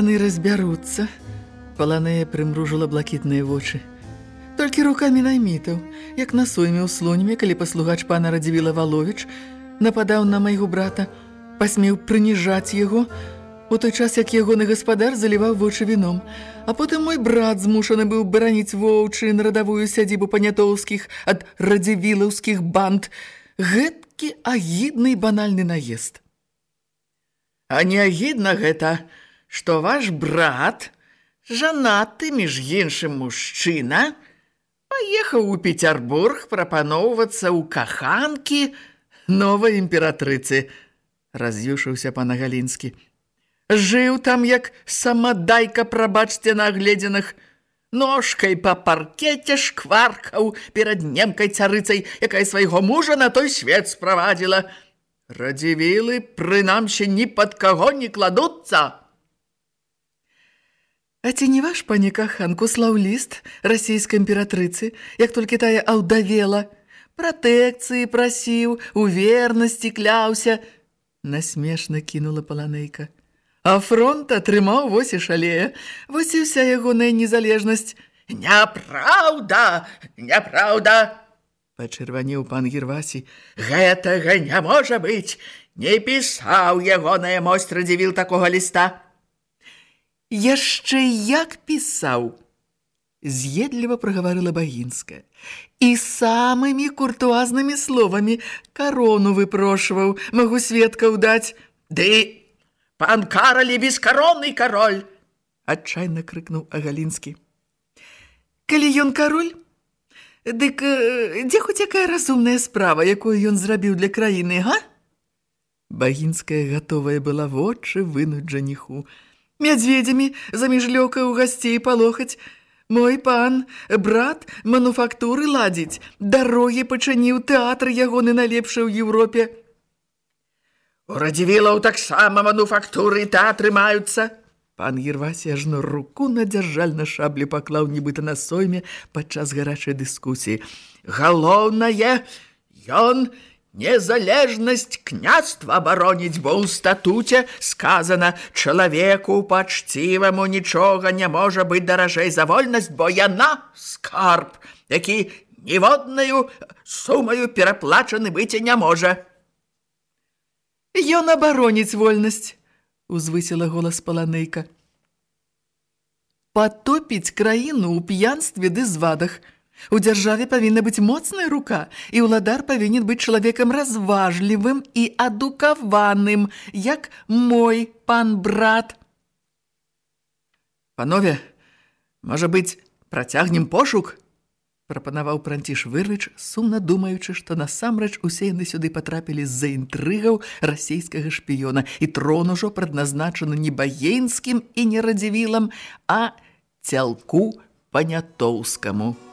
Яны разбяруцца. Паланея прымружыла блакітныя вочы. Толькі рукамі наймітаў, як на сойме ў слоніме, калі паслугач пана Радзівіла Валовіч нападаў на майго брата, пасмеў прыніжаць яго, у той час, як ягоны гаспадар заліваў вочы віном. А потым мой брат змушаны быў бараніць воўчы на радавую сядзібу панятоўскіх ад радзівілаўскіх банд. Гэткі агідны і банальны наезд. А не агідна гэта, што ваш брат, жанаты між іншым мужчына, паехаў у Петербург прапаноўвацца ў каханкі новай імператрыцы, раз'юшыўся пана Галінскі. Жыў там, як самадайка, прабачце на агледзеных, ножкай па паркеце шкваркаў перад немкай царыцай, якая свайго мужа на той свет справадзіла. Радзівілы, прынамсі, ні пад каго не кладуцца. А ці не ваш пані каханку слаў ліст расійскай імператрыцы, як толькі тая аўдавела, пратэкцыі прасіў, у вернасці кляўся, насмешна кінула паланейка. А фронт атрымаў вось і шалея, вось і ўся ягоная незалежнасць. Няпраўда, няпраўда, пачырванеў пан Гервасі. Гэтага не можа быць, не пісаў ягоная мость радзівіл такога ліста. Яшчэ як пісаў, з'едліва прагаварыла Багінская. І самымі куртуазнымі словамі карону выпрошваў, магу сведкаў даць. Ды, пан Каралі бескаронны кароль! Адчайна крыкнуў Агалінскі. Калі ён кароль, дык дзе хоць якая разумная справа, якую ён зрабіў для краіны, га? Багінская гатовая была вочы вынуць жаніху мядзведзямі заміж лёкай у гасцей палохаць. Мой пан, брат, мануфактуры ладзіць, дарогі пачаніў тэатр ягоны найлепшы ў Еўропе. У Радзівілаў таксама мануфактуры і тэатры маюцца. Пан Гервасі ажно руку на дзяржальна шаблі паклаў нібыта на сойме падчас гарачай дыскусіі. Галоўнае, ён Незалежнасць княства абароніць, бо ў статуце сказана: чалавеку пачціваму нічога не можа быць даражэй за вольнасць, бо яна скарб, які ніводнаю сумаю пераплачаны быць не можа. Ён абароніць вольнасць, узвысіла голас паланейка. Патопіць краіну ў п'янстве ды звадах – У дзяржаве павінна быць моцная рука, і ўладар павінен быць чалавекам разважлівым і адукаваным, як мой пан брат. Панове, можа быць, працягнем пошук? прапанаваў пранціш вырвіч, сумна думаючы, што насамрэч усе яны сюды патрапілі з-за інтрыгаў расійскага шпіёна, і трон ужо прадназначаны не багенскім і не радзівілам, а цялку панятоўскаму.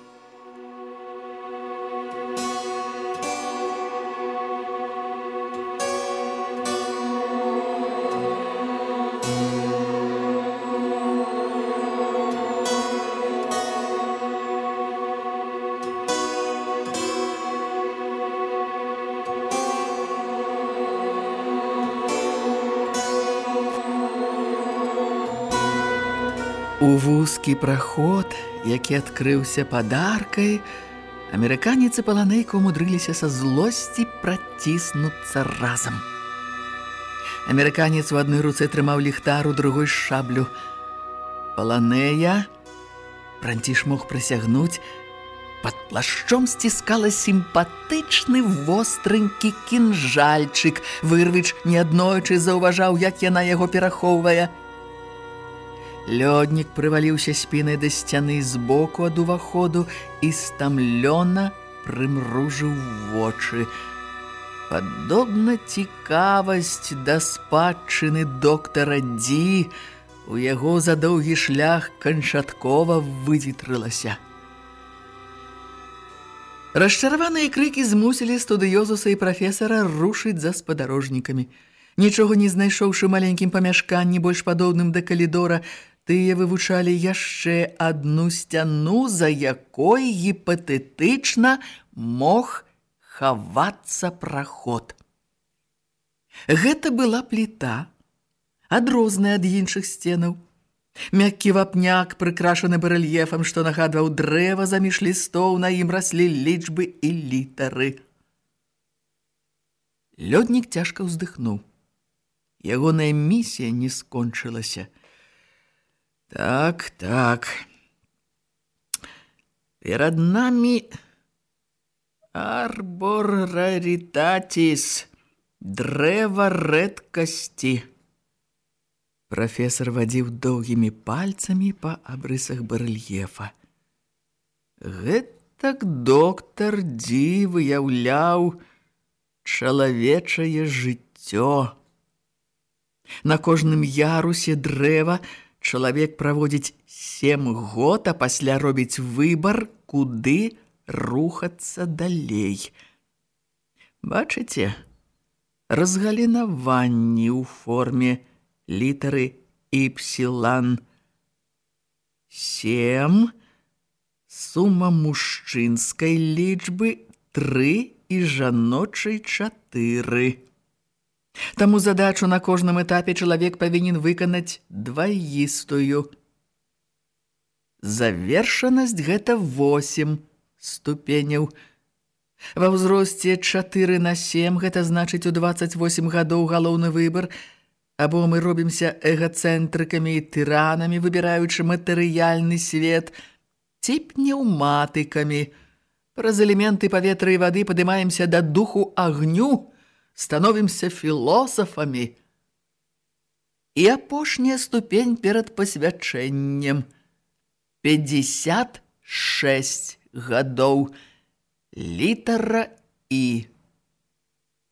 У вузкі праход, які адкрыўся падаркай, амерыканец і паланейка умудрыліся са злосці праціснуцца разам. Амерыканец у адной руцэ трымаў ліхтар у другой шаблю. Паланея, пранціш мог прысягнуць, Пад плашчом сціскала сімпатычны востренькі кінжальчык. Вырвіч неаднойчы заўважаў, як яна яго перахоўвае. Лёднік прываліўся спінай да сцяны збоку ад уваходу і стамлёна прымружыў вочы. Падобна цікавасць да спадчыны доктара Ді у яго за доўгі шлях канчаткова выветрылася. Расчараваныя крыкі змусілі студыёзуса і прафесара рушыць за спадарожнікамі. Нічога не знайшоўшы маленькім памяшканні, больш падобным да калідора, тыя вывучалі яшчэ адну сцяну, за якой гіпатэтычна мог хавацца праход. Гэта была пліта, адрозная ад іншых сценаў. Мяккі вапняк, прыкрашаны барэльефам, што нагадваў дрэва заміж лістоў, на ім раслі лічбы і літары. Лёднік цяжка ўздыхнуў. Ягоная місія не скончылася. Так, так. Перад намі арбор раритатис, дрэва рэдкасці. Прафесор вадзіў доўгімі пальцамі па абрысах барэльефа. Гэтак доктар Дзі выяўляў чалавечае жыццё. На кожным ярусе дрэва чалавек праводзіць сем год, а пасля робіць выбар, куды рухацца далей. Бачыце, разгалінаванні ў форме літары іпсілан. Сем, сума мужчынскай лічбы тры і жаночай чатыры. Таму задачу на кожным этапе чалавек павінен выканаць дваістую. Завершанасць гэта 8 ступеняў. Ва ўзросце 4 на 7, гэта значыць у 28 гадоў галоўны выбар – Або мы робімся эгацэнтрыкамі і тыранамі, выбіраючы матэрыяльны свет, ці пнеўматыкамі. Праз элементы паветра і вады падымаемся да духу агню, становімся філосафамі. І апошняя ступень перад пасвячэннем. 56 гадоў. Літара і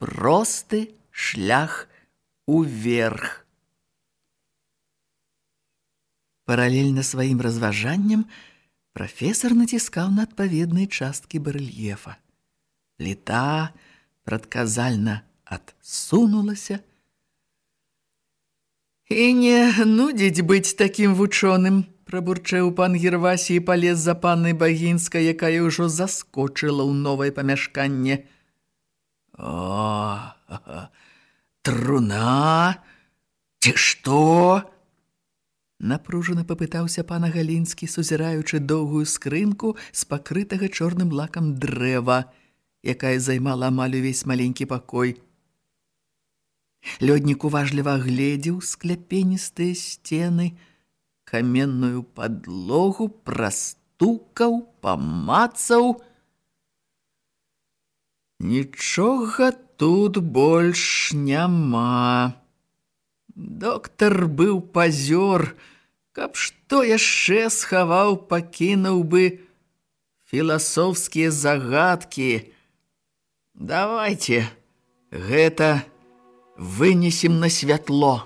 просты шлях уверх. Паралельна сваім разважанням прафесор націскаў на адпаведныя часткі барэльефа. Літа прадказальна адсунулася. І не нудзіць быць такім вучоным, прабурчэў пан Гервасі і палез за паннай Багінскай, якая ўжо заскочыла ў новае памяшканне. О, ха-ха! Труна? Ці што? Напружана папытаўся пана Галінскі, сузіраючы доўгую скрынку з пакрытага чорным лакам дрэва, якая займала амаль увесь маленькі пакой. Лёднік уважліва гледзеў скляпеністыя сцены, каменную падлогу прастукаў, памацаў. Нічога тут больш няма. Доктар быў пазёр, каб што яшчэ схаваў, пакінуў бы філасофскія загадкі. Давайте гэта вынесем на святло.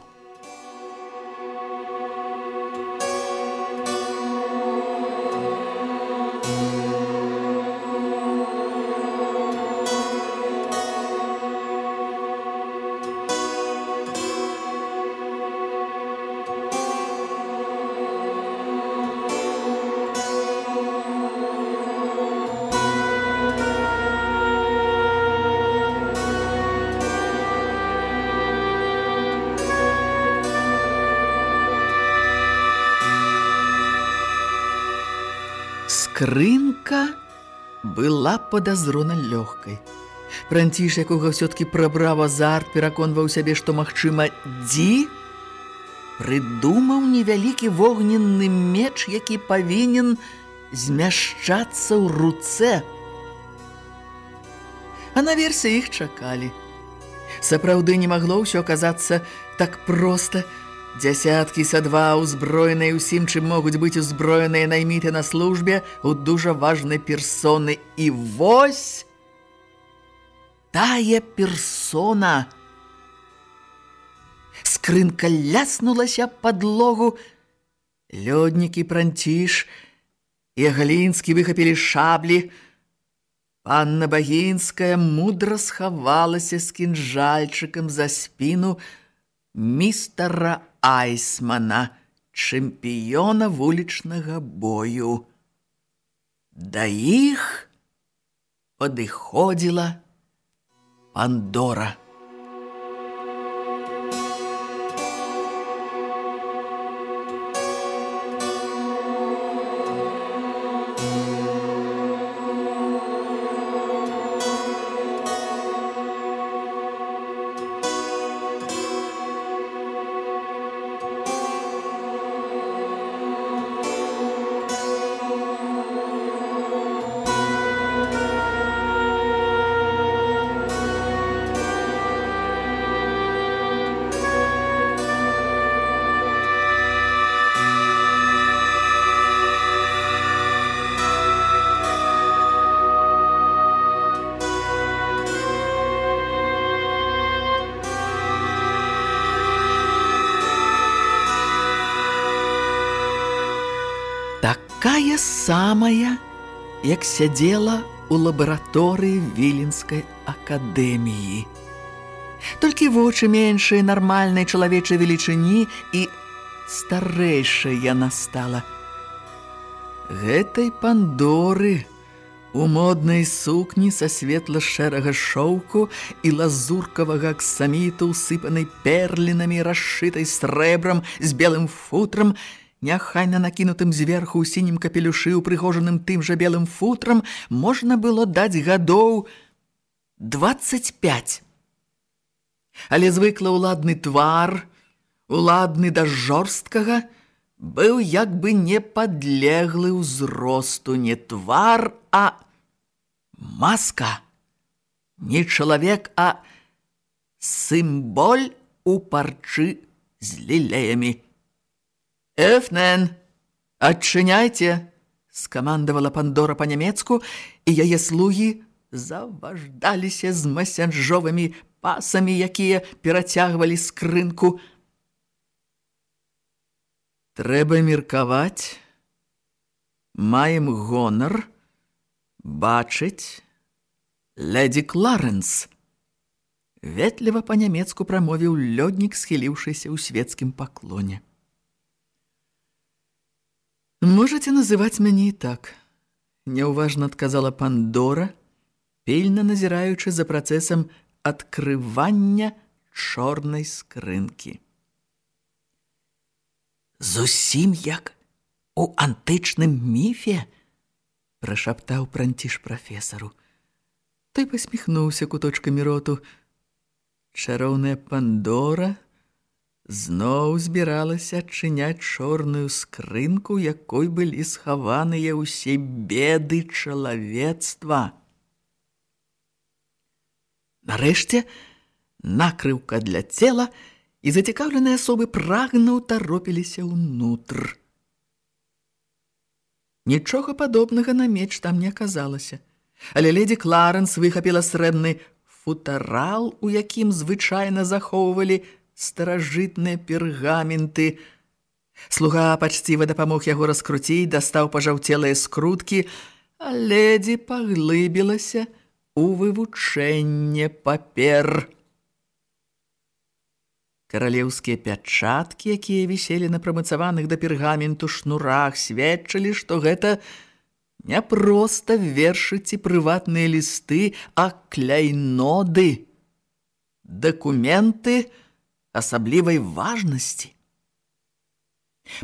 Скрынка была падазрона лёгкай. Пранціш, якога ўсё-ткі прабраў азарт, пераконваў сябе, што, магчыма, дзі прыдумаў невялікі вогненны меч, які павінен змяшчацца ў руцэ. А наверсе іх чакалі. Сапраўды не магло ўсё аказацца так проста. Дзясяткі са два ўзброеныя ўсім, чым могуць быць узброеныя найміты на службе у дужа важнай персоны. І вось тая персона. Скрынка ляснулася падлогу. Лёднікі пранціш і Глінскі выхапілі шаблі, Анна Багінская мудра схавалася з кінжальчыкам за спіну містара Айсмана, чэмпіёна вулічнага бою. Да іх падыходзіла Пандора. Такая самая, як сядзела ў лабараторыі Віленскай акадэміі. Толькі вочы меншыя нармальнай чалавечай велічыні і старэйшая яна стала. Гэтай пандоры у моднай сукні са светла-шэрага шоўку і лазуркавага аксаміту, усыпанай перлінамі, расшытай срэбрам з белым футрам, Няхайна накінутым зверху ў сінім капелюшы, упрыгожаным тым жа белым футрам, можна было даць гадоў 25. Але звыкла ўладны твар, уладны да жорсткага, быў як бы не падлеглы ўзросту, не твар, а маска. Не чалавек, а сымболь у парчы з лілеямі. «Эфнен, адчыняйце!» – скамандавала Пандора па-нямецку, і яе слугі заваждаліся з масянжовымі пасамі, якія перацягвалі скрынку. «Трэба меркаваць. Маем гонар бачыць леді Кларенс». Ветліва па-нямецку прамовіў лёднік, схіліўшыся ў свецкім паклоне. «Можете называть мяне і так», – няўважна адказала Пандора, пільна назіраючы за працэсам адкрывання чорнай скрынкі. «Зусім як у антычным міфе?» – прашаптаў пранціш прафесару. Той пасміхнуўся куточкамі роту. «Чароўная Пандора – зноў збіралася адчыняць чорную скрынку, якой былі схаваныя ўсе беды чалавецтва. Нарэшце, накрыўка для цела і зацікаўленыя асобы прагна ўтаропіліся ўнутр. Нічога падобнага на меч там не аказалася, але леді Кларэнс выхапіла срэбны футарал, у якім звычайна захоўвалі старажытныя пергаменты. Слуга пачціва дапамог яго раскруціць, дастаў пажаўцелыя скруткі, а ледзі паглыбілася ў вывучэнне папер. Каралеўскія пячаткі, якія віселі на прамацаваных да пергаменту шнурах, сведчылі, што гэта не проста вершыць і прыватныя лісты, а кляйноды. Дакументы – асаблівай важнасці.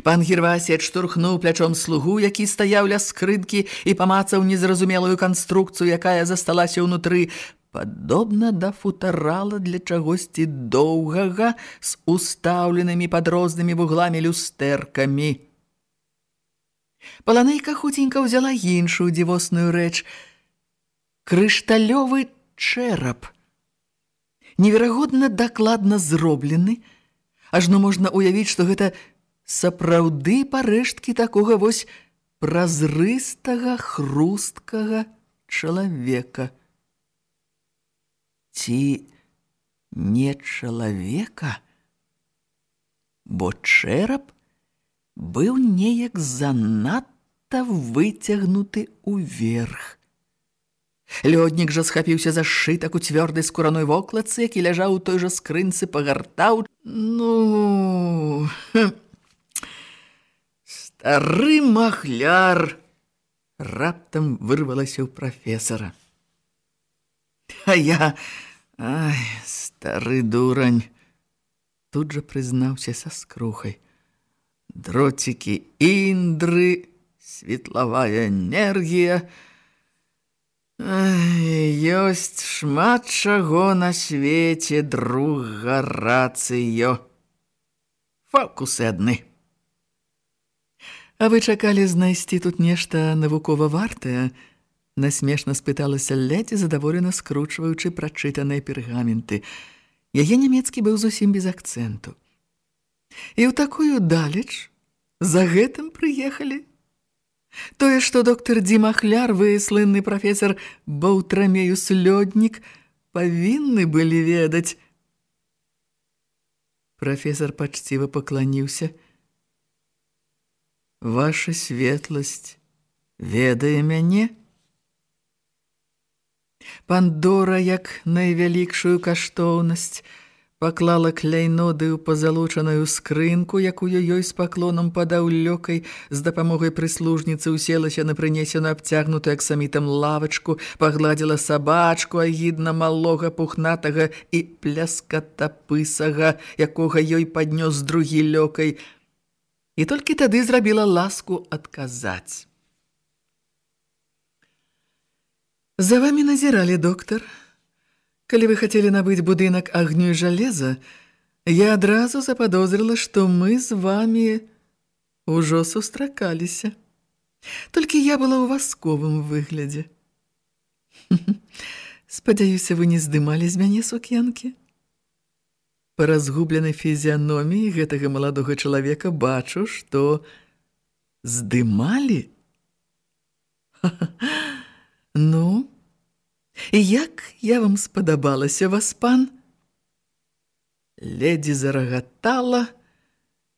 Пан Гервасі адштурхнуў плячом слугу, які стаяў ля скрынкі і памацаў незразумелую канструкцыю, якая засталася ўнутры, падобна да футарала для чагосьці доўгага з устаўленымі пад рознымі вугламі люстэркамі. Паланейка хуценька ўзяла іншую дзівосную рэч. Крышталёвы чэрап. Неверагодна дакладна зроблены, ажно можна ўявіць, што гэта сапраўды парэшткі такога вось празрыстага, хрусткага чалавека. Ці не чалавека, бо чэрап быў неяк занадта выцягнуты ўверх. Лёднік жа схапіўся за шытак у цвёрдай скураной вокладцы, які ляжаў у той жа скрынцы, пагартаў. Ну, стары махляр раптам вырвалася ў прафесара. А я, ай, стары дурань, тут жа прызнаўся са скрухай. Дроцікі індры, светлавая энергія, ёсць шмат чаго на свеце друга рацыё. Фокусы адны. А вы чакалі знайсці тут нешта навукова вартае? Насмешна спыталася ледзь, задаволена скручваючы прачытаныя пергаменты. Яе нямецкі быў зусім без акцэнту. І ў такую далеч за гэтым прыехалі. Тое, што доктар Дзімахляр, вы слынны прафесор Баўтрамеюс Лёднік, павінны былі ведаць. Прафесор пачціва пакланіўся. Ваша светласць ведае мяне? Пандора, як найвялікшую каштоўнасць, паклала кляйноды ў пазалочаную скрынку, якую ёй з паклонам падаў лёкай, з дапамогай прыслужніцы уселася на прынесену абцягнутую аксамітам лавачку, пагладзіла сабачку агідна малога пухнатага і пляскатапысага, якога ёй паднёс другі лёкай, і толькі тады зрабіла ласку адказаць. За вамі назіралі, доктар, Калі вы хацелі набыць будынак агню і жалеза, я адразу западозрыла, што мы з вамі ўжо сустракаліся. Толькі я была ў васковым выглядзе. Спадзяюся, вы не здымалі з мяне сукенкі? Па разгубленай фізіяноміі гэтага маладога чалавека бачу, што здымалі? Ну, Як я вам спадабалася вас, пан? Ледзі зарагатала,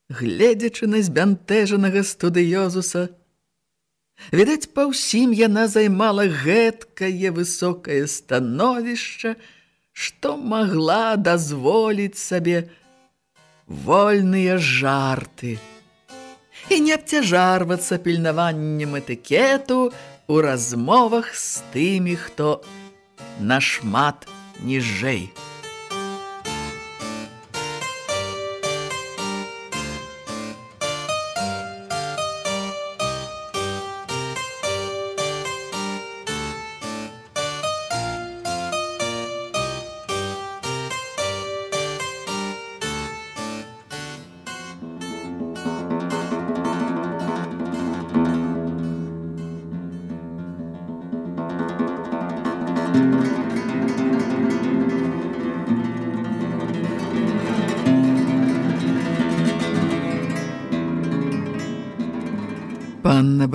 гледзячы на збянтэжанага студыёзуса. Відаць, па ўсім яна займала гэткае высокае становішча, што магла дазволіць сабе вольныя жарты і не абцяжарвацца пільнаваннем этыкету у размовах з тымі, хто нашмат ніжэй.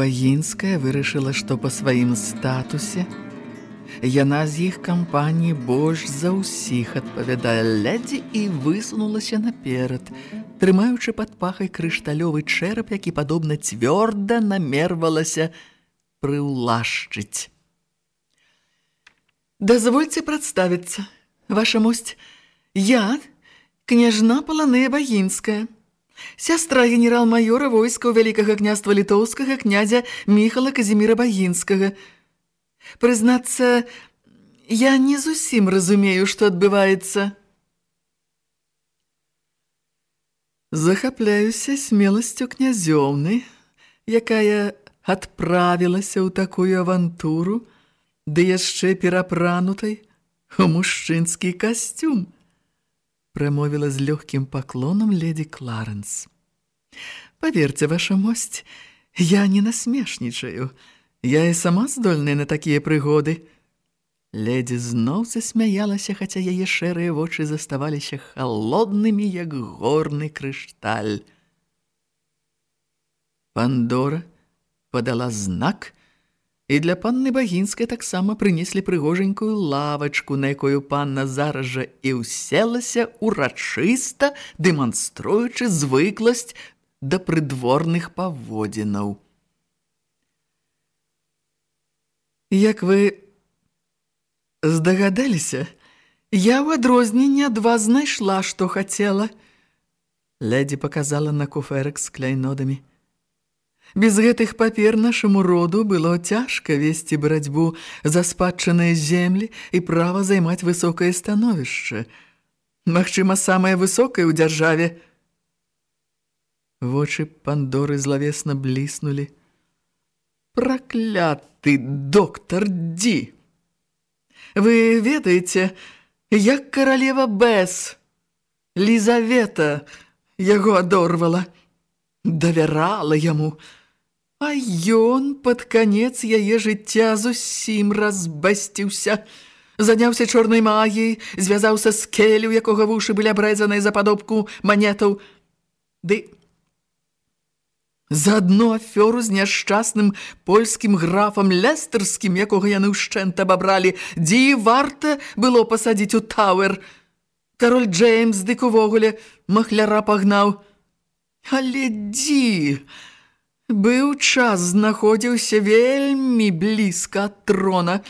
Багінская вырашыла, што па сваім статусе. Яна з іх кампаніі больш за ўсіх адпавядае лядзі і высунулася наперад, трымаючы пад пахай крышталёвы чэрап, які падобна цвёрда намервалася прыўлашчыць. Дазвольце прадставіцца, ваша мосць, я, княжна Паланея Багінская, Сястра генерал-майора войска вялікага княства літоўскага князя Міхала Казіміра Багінскага. Прызнацца, я не зусім разумею, што адбываецца. Захапляюся смеласцю князёўны, якая адправілася ў такую авантуру, ды яшчэ перапранутай у мужчынскі касцюм прамовіла з лёгкім паклонам леді Кларэнс. Паверце, ваша мосць, Я не насмешнічаю. Я і сама здольная на такія прыгоды. Ледзі зноў засмяялася, хаця яе шэрыя вочы заставаліся халоднымі, як горны крышталь. Пандора падала знак, і для панны Багінскай таксама прынеслі прыгоженькую лавачку, на якую панна зараз жа і ўселася урачыста, дэманструючы звыкласць да прыдворных паводзінаў. Як вы здагадаліся, я ў адрозненне ад вас знайшла, што хацела. Ледзі паказала на куферак з кляйнодамі. Без гэтых папер нашаму роду было цяжка весці барацьбу за спадчаныя землі і права займаць высокае становішча. Магчыма, самае высокае ў дзяржаве. Вочы пандоры злавесна бліснулі. Пракляты доктар Ді! Вы ведаеце, як каралева Бэс, Лізавета яго адорвала, давярала яму, а ён пад канец яе жыцця зусім разбасціўся, заняўся чорнай магіяй, звязаўся з келю, якога вушы былі абрэзаныя за падобку манетаў. Ды За адну афёру з няшчасным польскім графам Лестарскім, якога яны ўшчэнт абабралі, дзе і варта было пасадзіць у Тауэр. Кароль Джеймс дык увогуле махляра пагнаў. Але дзі! Быў час знаходзіўся вельмі блізка ад трона.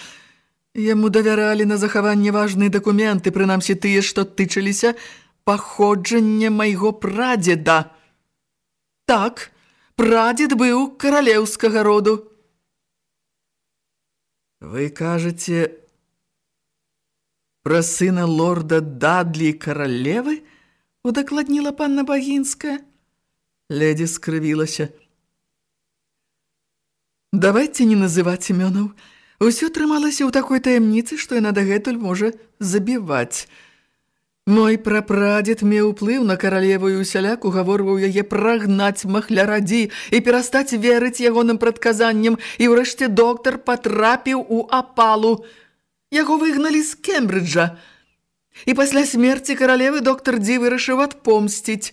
Яму давяралі на захаванне важныя дакументы, прынамсі тыя, што тычыліся паходжання майго прадзеда. Так, прадзед быў каралеўскага роду. Вы кажаце пра сына лорда Дадлі каралевы? удакладніла панна Багінская. Ледзі скрывілася. Давайце не называць імёнаў. Усё трымалася ў такой таямніцы, што яна дагэтуль можа забіваць. Мой прапрадзед меў уплыў на каралеву і усяляк угаворваў яе прагнаць махлярадзі і перастаць верыць ягоным прадказанням, і ўрэшце доктар патрапіў у апалу. Яго выгналі з Кембриджа. І пасля смерці каралевы доктар Дзі вырашыў адпомсціць.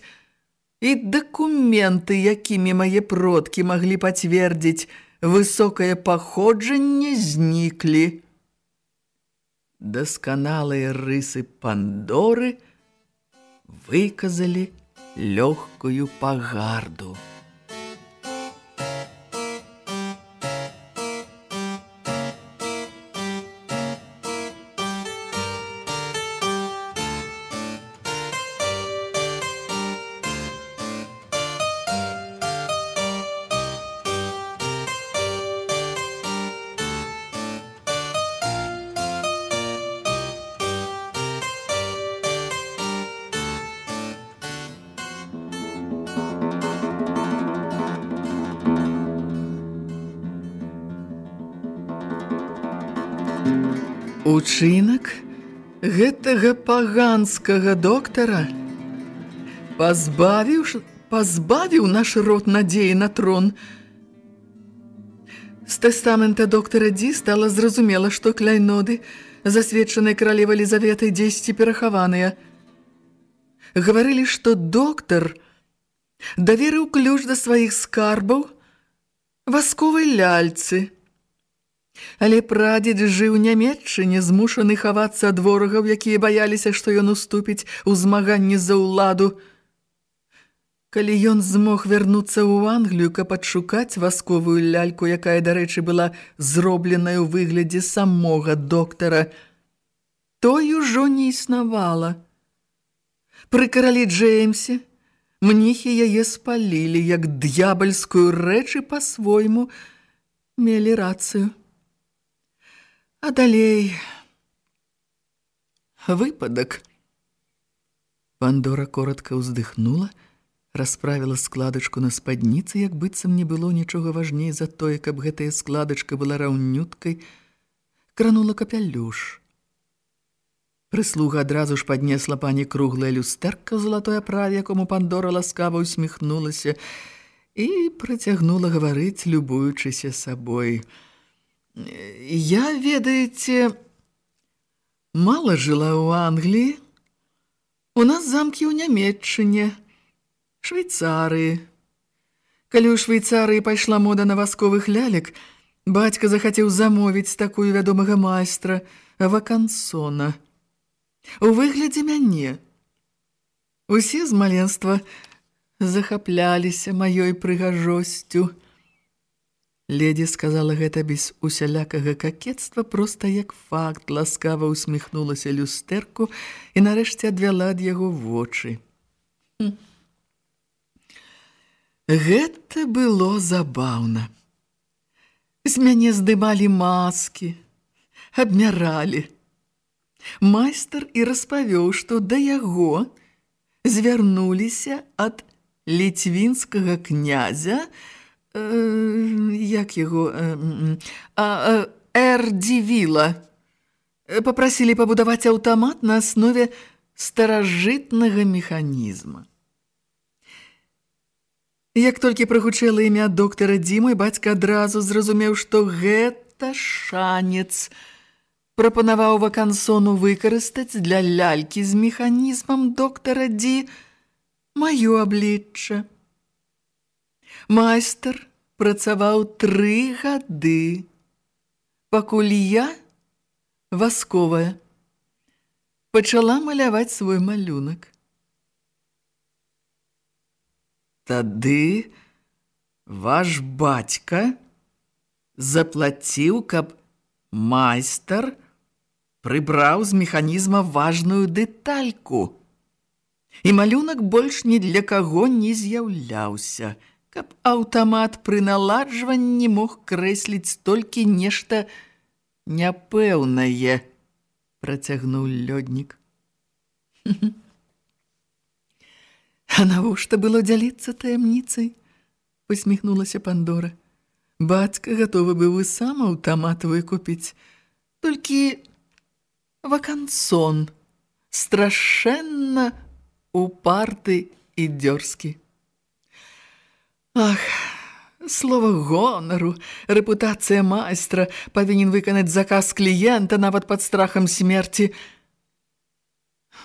І дакументы, якімі мае продкі маглі пацвердзіць высокае паходжанне, зніклі дасканалыя рысы пандоры выказалі лёгкую пагарду. Учынак гэтага паганскага доктара пазбавіў, пазбавіў наш род надзеі на трон. З тэстамента доктара Ді стала зразумела, што кляйноды, засведчаныя каралева Лізаветай, дзесьці перахаваныя. Гаварылі, што доктар даверыў ключ да сваіх скарбаў васковай ляльцы – Але прадзед жыў нямецчыне, змушаны хавацца ад ворагаў, якія баяліся, што ён уступіць у змаганні за ўладу. Калі ён змог вярнуцца ў Англію, каб адшукаць васковую ляльку, якая, дарэчы, была зробленая ў выглядзе самога доктара, той ужо не існавала. Пры каралі Джеймсе мніхі яе спалілі, як д'ябальскую рэчы па-свойму мелі рацыю. А далей... Выпадак. Пандора коротко ўздыхнула, расправіла складачку на спадніцы, як быццам не было нічога важней за тое, каб гэтая складачка была раўнюткай, кранула капялюш. Прыслуга адразу ж паднесла пані круглая люстэрка ў золотой аправе, якому Пандора ласкава усміхнулася, і працягнула гаварыць, любуючыся сабой. Я, ведаеце, мала жыла ў Англіі. У нас замкі ў Нямецчыне, Швейцарыі. Калі ў Швейцарыі пайшла мода на васковых лялек, бацька захацеў замовіць такую вядомага майстра Вакансона. У выглядзе мяне. Усе з маленства захапляліся маёй прыгажосцю. Леді сказала гэта без усялякага какетства, проста як факт ласкава усміхнулася люстэрку і нарэшце адвяла ад яго вочы. Хм. Гэта было забаўна. З мяне здымалі маскі, абмяралі. Майстар і распавёў, што да яго звярнуліся ад ліцвінскага князя, як яго, э, э, Эрдзівіла, папрасілі пабудаваць аўтамат на аснове старажытнага механізма. Як толькі прагучэла імя доктара Дзімы, бацька адразу зразумеў, што гэта шанец – прапанаваў вакансону выкарыстаць для лялькі з механізмам доктара Ді маё аблічча. Майстар працаваў тры гады, пакуль я, васковая, пачала маляваць свой малюнак. Тады ваш бацька заплаціў, каб майстар прыбраў з механізма важную дэтальку. І малюнак больш ні для каго не з'яўляўся, каб аўтамат пры наладжванні мог крэсліць толькі нешта няпэўнае, працягнуў лёднік. А навошта было дзяліцца таямніцай? Посміхнулася Пандора. Бацька гатовы быў і сам аўтамат выкупіць, толькі вакансон страшэнна упарты і дзёрзкі. Ах, слова гонару, рэпутацыя майстра павінен выканаць заказ кліента нават пад страхам смерці.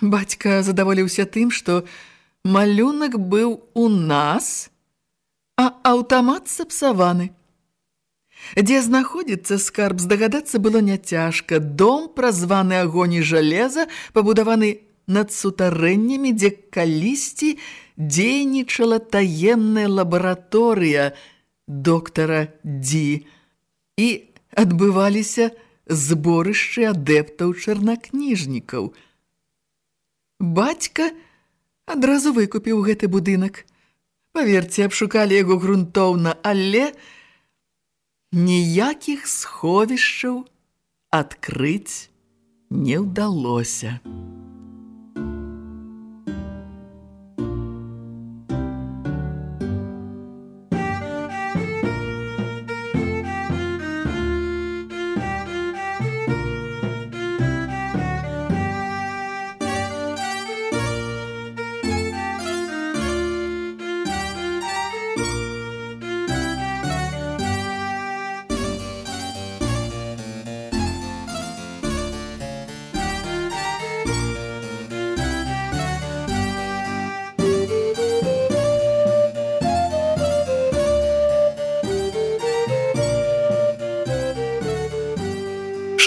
Бацька задаволіўся тым, што малюнак быў у нас, а аўтамат сапсаваны. Дзе знаходзіцца скарб, здагадацца было няцяжка. Дом, празваны агоні жалеза, пабудаваны над сутарэннямі, дзе калісьці дзейнічала таемная лабараторыя доктара Ді. І адбываліся зборышчы адэптаў чарнакніжнікаў. Бацька адразу выкупіў гэты будынак. Паверце, абшукалі яго грунтоўна, але ніякіх сховішчаў адкрыць не ўдалося.